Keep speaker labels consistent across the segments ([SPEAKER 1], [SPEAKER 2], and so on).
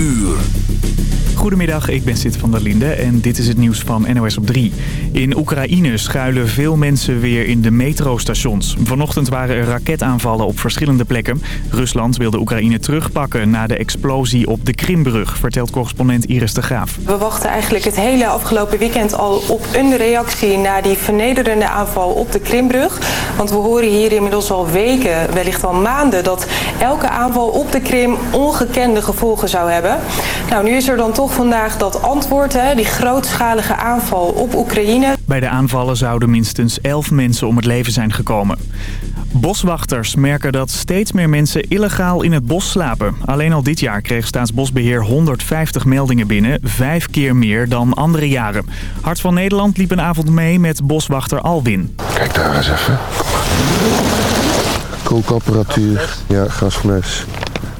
[SPEAKER 1] uur.
[SPEAKER 2] Goedemiddag, ik ben Sid van der Linde en dit is het nieuws van NOS op 3. In Oekraïne schuilen veel mensen weer in de metrostations. Vanochtend waren er raketaanvallen op verschillende plekken. Rusland wilde Oekraïne terugpakken na de explosie op de Krimbrug, vertelt correspondent Iris de Graaf.
[SPEAKER 3] We wachten eigenlijk het hele afgelopen weekend al op een reactie na die vernederende aanval op de Krimbrug. Want we horen hier inmiddels al weken, wellicht al maanden, dat elke aanval op de Krim ongekende gevolgen zou hebben. Nou, nu is er dan toch vandaag dat antwoord, hè, die grootschalige aanval op Oekraïne.
[SPEAKER 2] Bij de aanvallen zouden minstens 11 mensen om het leven zijn gekomen. Boswachters merken dat steeds meer mensen illegaal in het bos slapen. Alleen al dit jaar kreeg Staatsbosbeheer 150 meldingen binnen, vijf keer meer dan andere jaren. Hart van Nederland liep een avond mee met boswachter Alwin.
[SPEAKER 4] Kijk daar eens even. Kookapparatuur, ja, gasfles.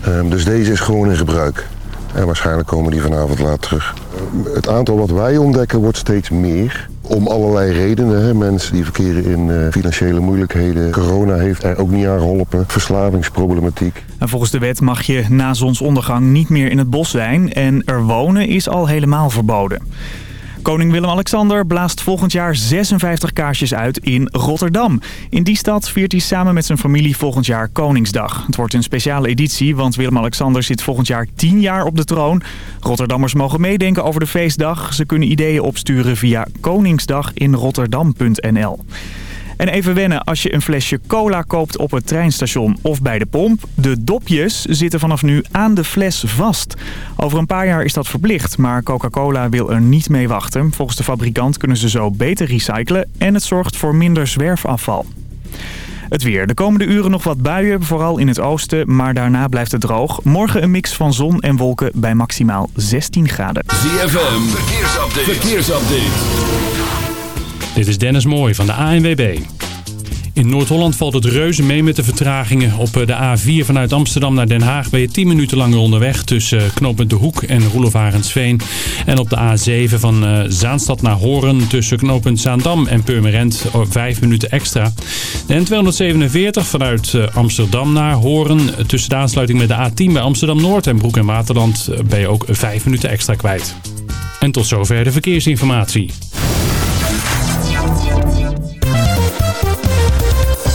[SPEAKER 4] Ehm, dus deze is gewoon in gebruik. En waarschijnlijk komen die vanavond laat terug. Het aantal wat wij ontdekken wordt steeds meer. Om allerlei redenen. Hè. Mensen die verkeren in uh, financiële moeilijkheden. Corona heeft er ook niet aan geholpen. Verslavingsproblematiek.
[SPEAKER 2] En volgens de wet mag je na zonsondergang niet meer in het bos zijn. En er wonen is al helemaal verboden. Koning Willem-Alexander blaast volgend jaar 56 kaarsjes uit in Rotterdam. In die stad viert hij samen met zijn familie volgend jaar Koningsdag. Het wordt een speciale editie, want Willem-Alexander zit volgend jaar 10 jaar op de troon. Rotterdammers mogen meedenken over de feestdag. Ze kunnen ideeën opsturen via koningsdaginrotterdam.nl. En even wennen als je een flesje cola koopt op het treinstation of bij de pomp. De dopjes zitten vanaf nu aan de fles vast. Over een paar jaar is dat verplicht, maar Coca-Cola wil er niet mee wachten. Volgens de fabrikant kunnen ze zo beter recyclen en het zorgt voor minder zwerfafval. Het weer. De komende uren nog wat buien, vooral in het oosten, maar daarna blijft het droog. Morgen een mix van zon en wolken bij maximaal 16 graden.
[SPEAKER 1] ZFM, verkeersupdate. verkeersupdate.
[SPEAKER 5] Dit is Dennis Mooij van de ANWB. In Noord-Holland valt het reuze mee met de vertragingen. Op de A4 vanuit Amsterdam naar Den Haag ben je 10 minuten langer onderweg tussen knooppunt De Hoek en Roelof En op de A7 van eh, Zaanstad naar Horen tussen knooppunt Zaandam en Purmerend 5 minuten extra. De N247 vanuit eh, Amsterdam naar Horen tussen de aansluiting met de A10 bij Amsterdam Noord en Broek en Waterland eh, ben je ook 5 minuten extra kwijt. En tot zover de verkeersinformatie.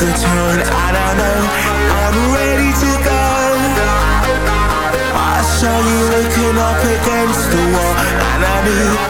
[SPEAKER 6] Is that a yes or no?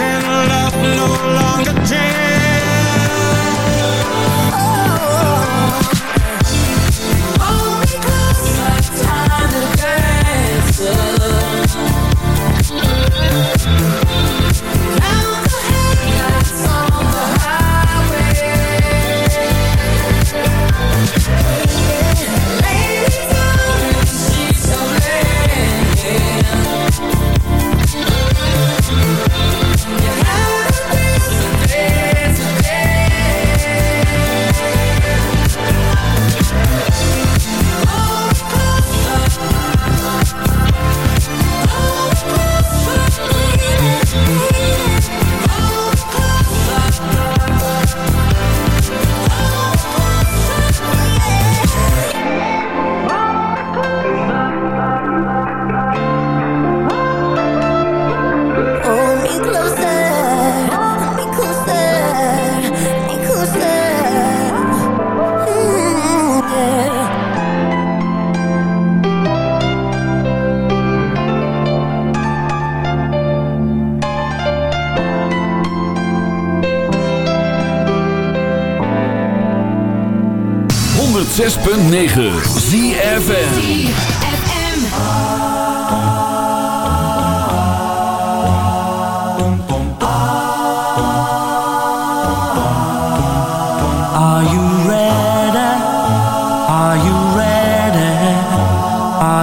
[SPEAKER 6] and love no longer
[SPEAKER 1] dreams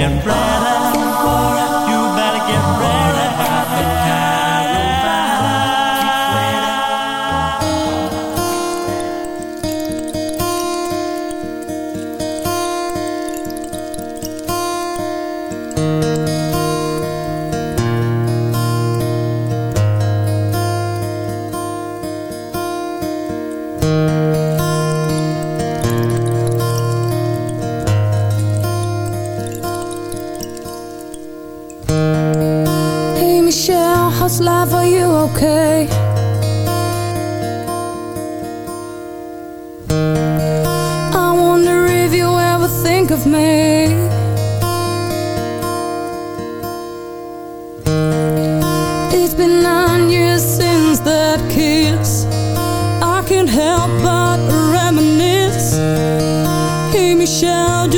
[SPEAKER 7] and brown. help but reminisce. He Michel.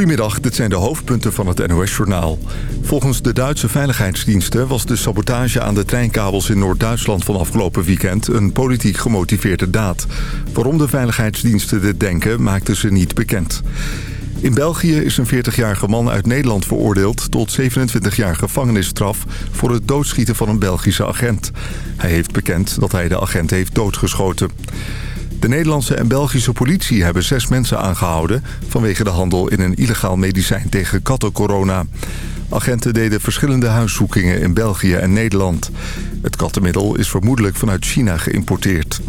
[SPEAKER 8] Goedemiddag, dit zijn de hoofdpunten van het NOS-journaal. Volgens de Duitse veiligheidsdiensten was de sabotage aan de treinkabels in Noord-Duitsland van afgelopen weekend een politiek gemotiveerde daad. Waarom de veiligheidsdiensten dit denken, maakten ze niet bekend. In België is een 40-jarige man uit Nederland veroordeeld tot 27 jaar gevangenisstraf voor het doodschieten van een Belgische agent. Hij heeft bekend dat hij de agent heeft doodgeschoten. De Nederlandse en Belgische politie hebben zes mensen aangehouden... vanwege de handel in een illegaal medicijn tegen kattencorona. Agenten deden verschillende huiszoekingen in België en Nederland. Het kattenmiddel is vermoedelijk vanuit China geïmporteerd.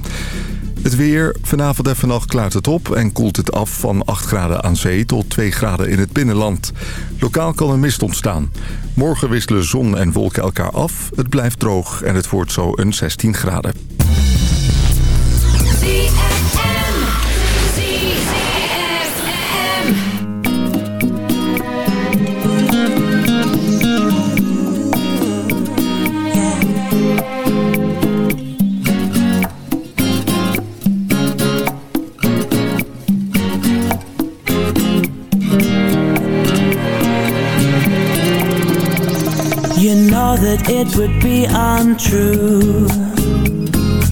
[SPEAKER 8] Het weer. Vanavond en vannacht klaart het op en koelt het af van 8 graden aan zee tot 2 graden in het binnenland. Lokaal kan een mist ontstaan. Morgen wisselen zon en wolken elkaar af. Het blijft droog en het wordt zo een 16 graden.
[SPEAKER 9] You know that it would be untrue.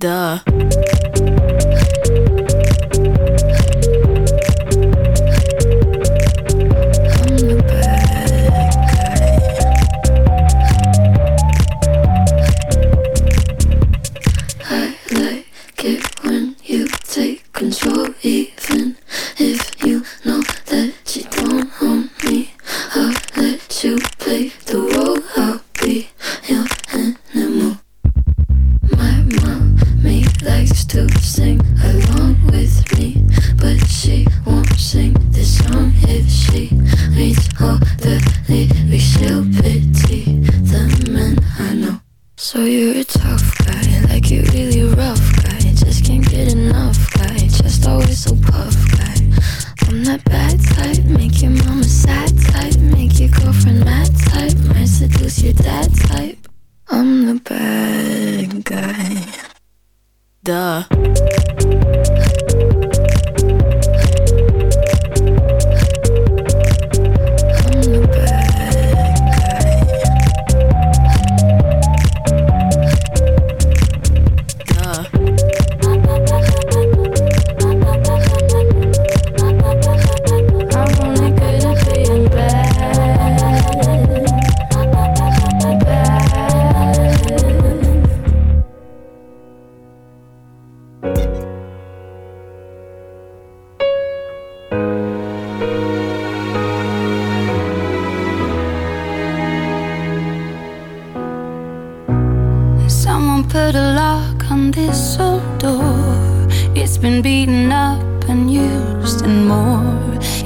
[SPEAKER 10] Duh.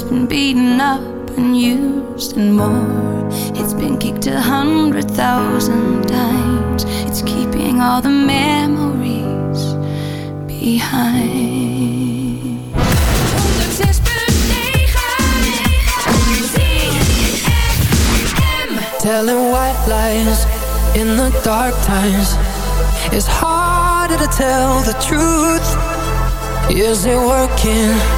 [SPEAKER 11] It's been beaten up and used and more. It's been kicked a hundred thousand times. It's keeping all the memories behind.
[SPEAKER 12] Telling white lies in the dark times It's harder to tell the truth Is it working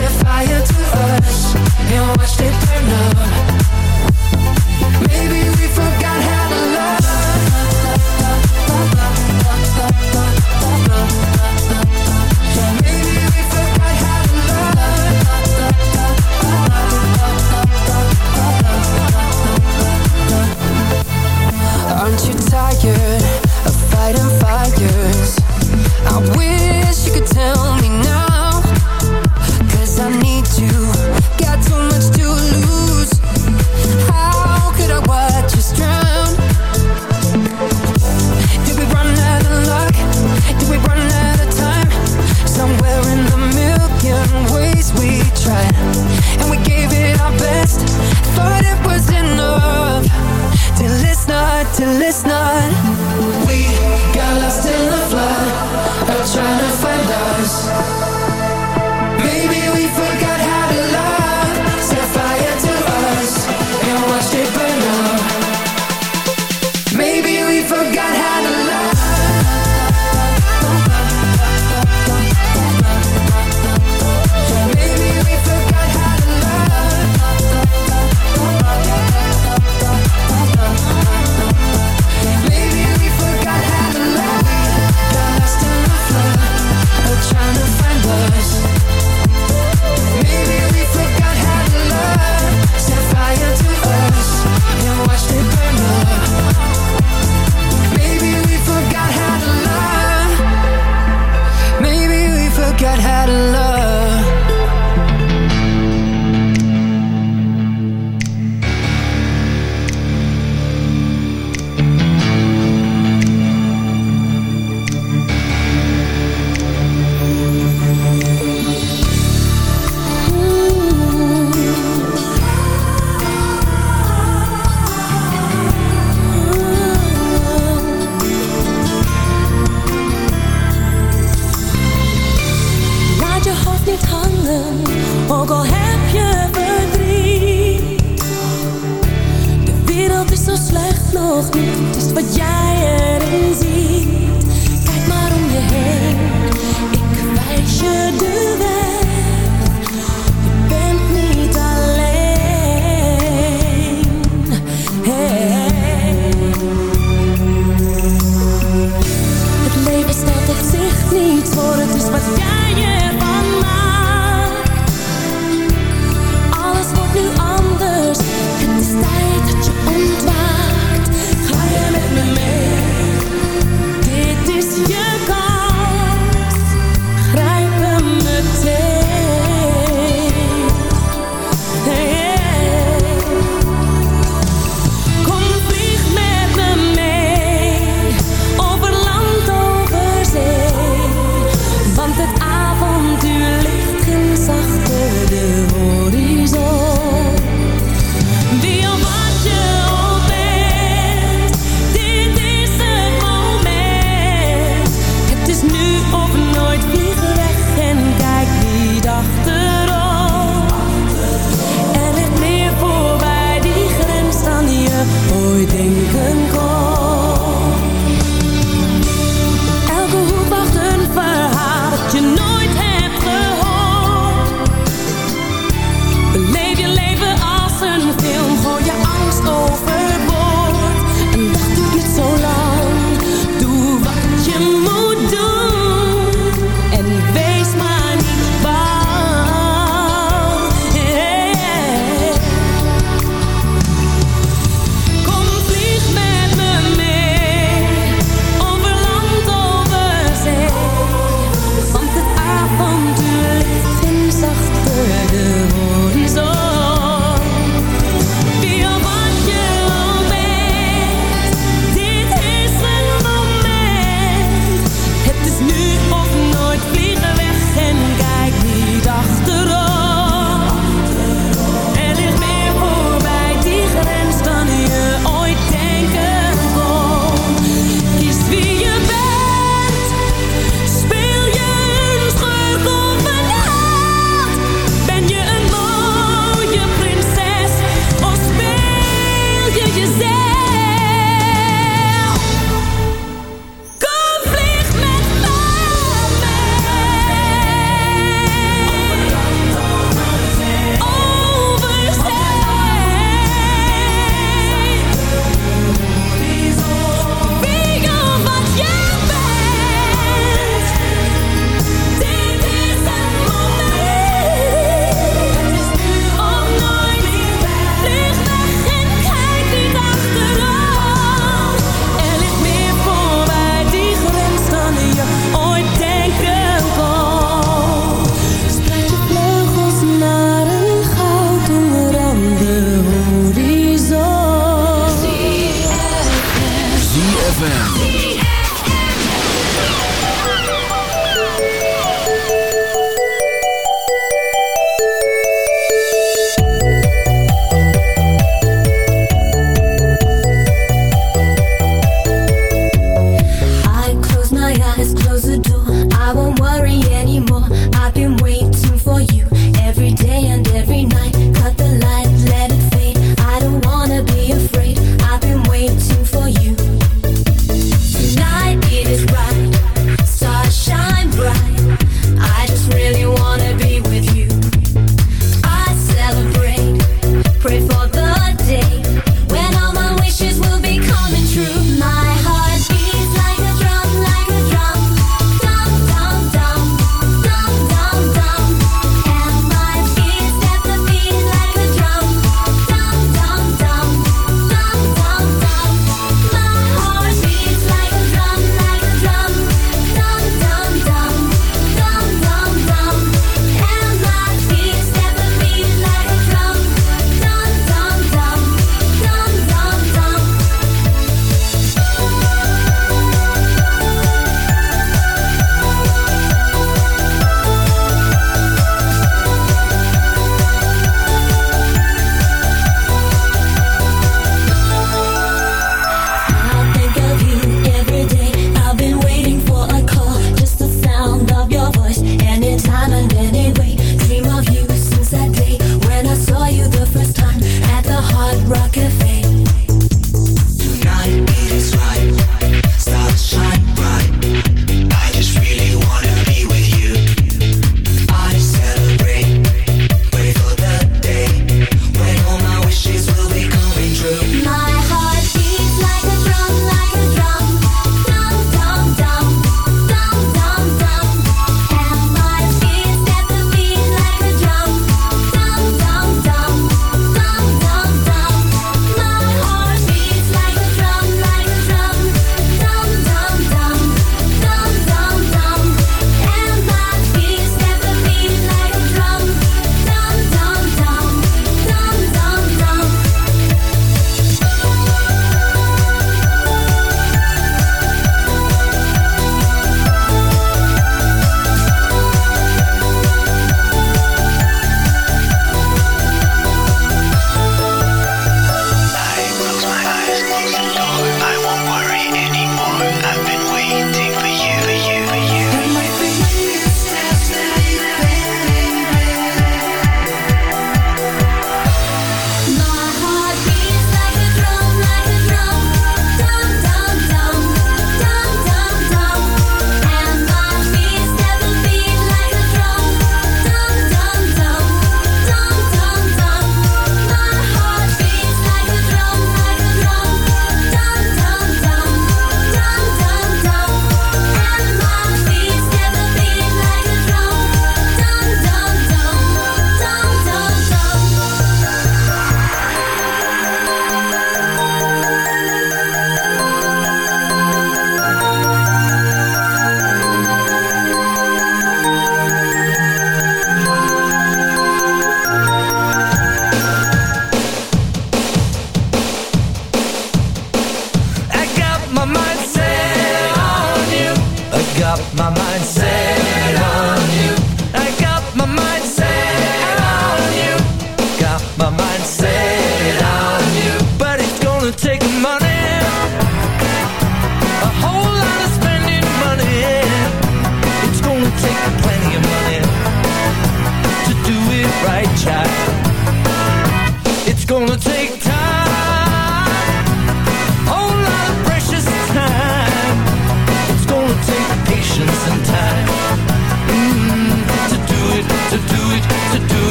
[SPEAKER 12] Set fire to us And watched it burn up. Maybe we forgot how to love. Maybe we forgot how to love. Aren't you tired of fighting fires? We got lost in the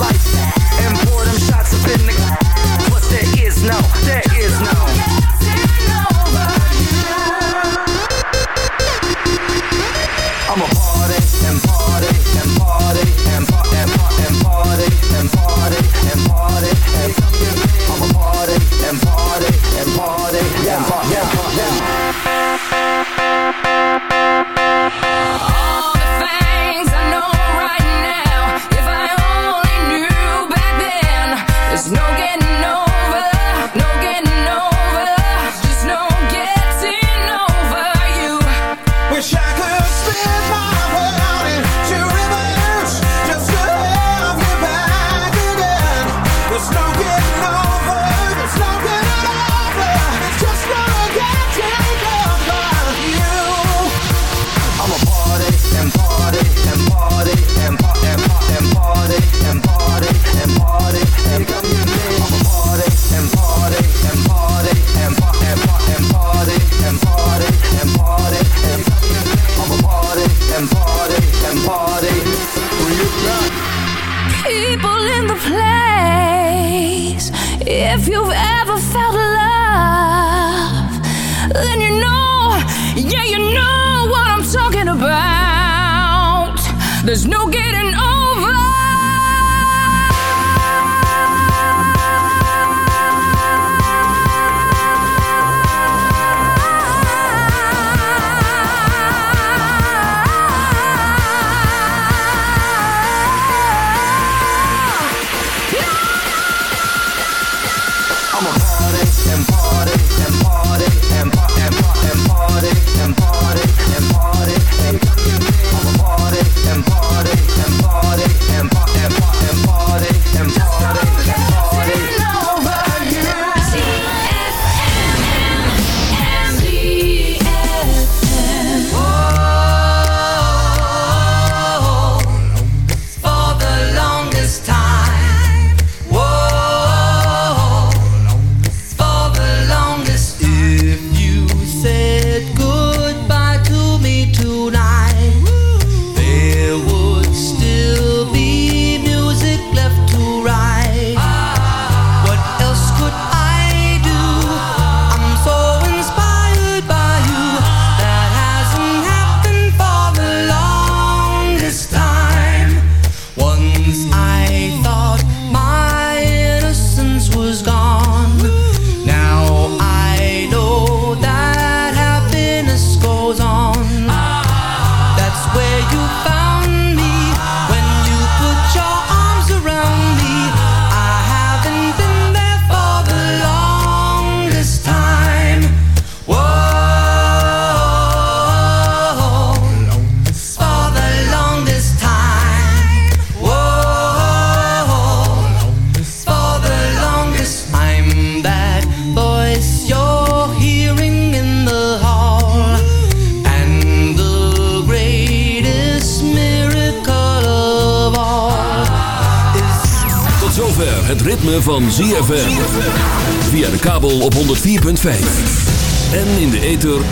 [SPEAKER 13] life